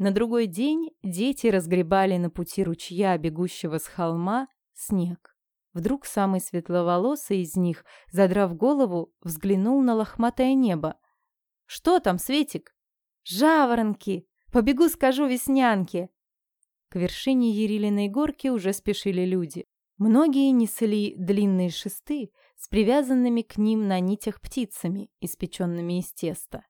На другой день дети разгребали на пути ручья, бегущего с холма, снег. Вдруг самый светловолосый из них, задрав голову, взглянул на лохматое небо. «Что там, Светик?» «Жаворонки! Побегу, скажу веснянке!» К вершине Ерилиной горки уже спешили люди. Многие несли длинные шесты с привязанными к ним на нитях птицами, испеченными из теста.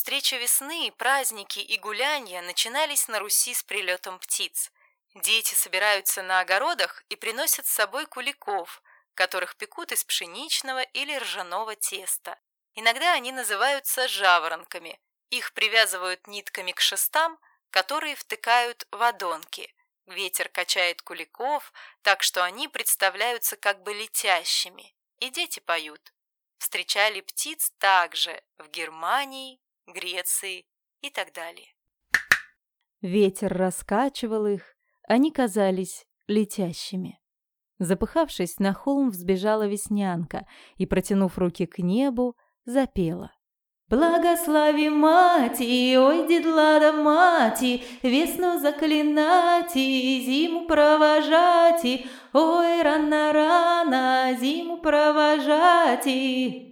Встреча весны, праздники и гулянья начинались на Руси с прилетом птиц. Дети собираются на огородах и приносят с собой куликов, которых пекут из пшеничного или ржаного теста. Иногда они называются жаворонками. Их привязывают нитками к шестам, которые втыкают в одонки. Ветер качает куликов, так что они представляются как бы летящими, и дети поют встречали птиц также в Германии, Греции и так далее. Ветер раскачивал их, они казались летящими. Запыхавшись, на холм взбежала веснянка и, протянув руки к небу, запела. Благослови мати, ой, дедлада мати, Весну заклинати, зиму провожати, Ой, рано-рано, зиму провожати.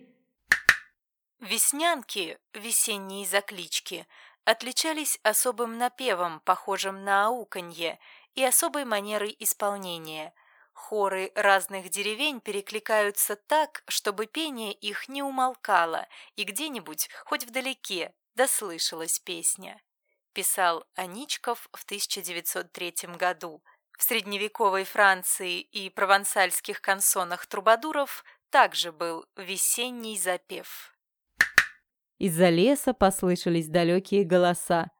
Веснянки, весенние заклички, отличались особым напевом, похожим на ауканье, и особой манерой исполнения. Хоры разных деревень перекликаются так, чтобы пение их не умолкало, и где-нибудь, хоть вдалеке, дослышалась песня. Писал Аничков в 1903 году. В средневековой Франции и провансальских консонах трубадуров также был весенний запев. Из-за леса послышались далекие голоса.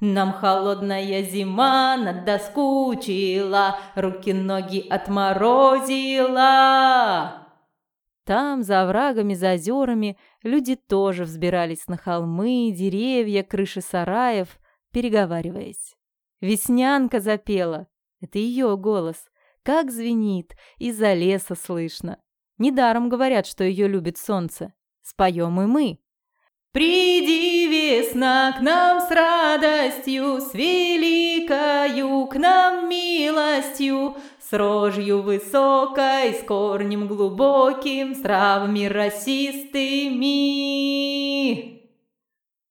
Нам холодная зима надоскучила, руки-ноги отморозила. Там, за врагами, за озерами, люди тоже взбирались на холмы, деревья, крыши сараев, переговариваясь. Веснянка запела. Это ее голос. Как звенит, из-за леса слышно. Недаром говорят, что ее любит солнце. Споем и мы. Приди, весна, к нам с радостью, с великою к нам милостью, с рожью высокой, с корнем глубоким, с травми расистыми.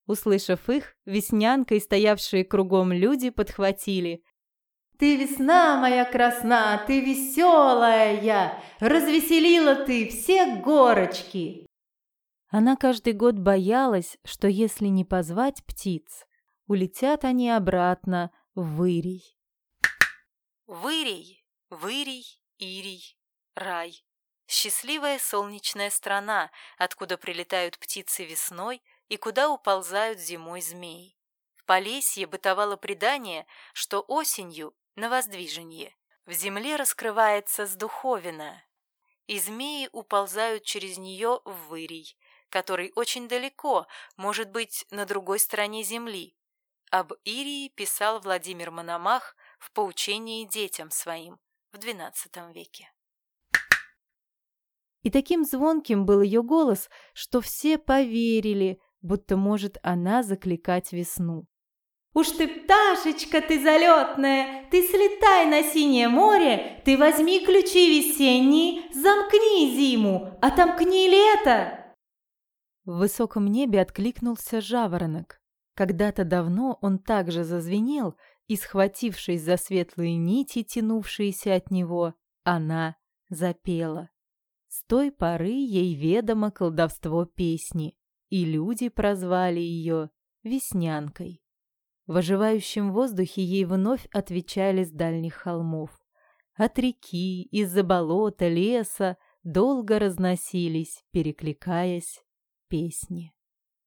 Услышав их, веснянка и стоявшие кругом люди подхватили. «Ты весна моя красна, ты веселая, развеселила ты все горочки!» Она каждый год боялась, что если не позвать птиц, улетят они обратно в Вырий. Вырий, Вырий, Ирий, рай. Счастливая солнечная страна, откуда прилетают птицы весной и куда уползают зимой змеи. В Полесье бытовало предание, что осенью на воздвиженье в земле раскрывается сдуховина, и змеи уползают через нее в вырий, который очень далеко, может быть, на другой стороне Земли. Об Ирии писал Владимир Мономах в «Поучении детям своим» в XII веке. И таким звонким был ее голос, что все поверили, будто может она закликать весну. Уж ты пташечка, ты залетная, ты слетай на синее море, ты возьми ключи весенние, замкни зиму, а отомкни лето. В высоком небе откликнулся жаворонок. Когда-то давно он также зазвенел, и, схватившись за светлые нити, тянувшиеся от него, она запела. С той поры ей ведомо колдовство песни, и люди прозвали ее «Веснянкой». В оживающем воздухе ей вновь отвечали с дальних холмов. От реки, из-за болота, леса долго разносились, перекликаясь, песни.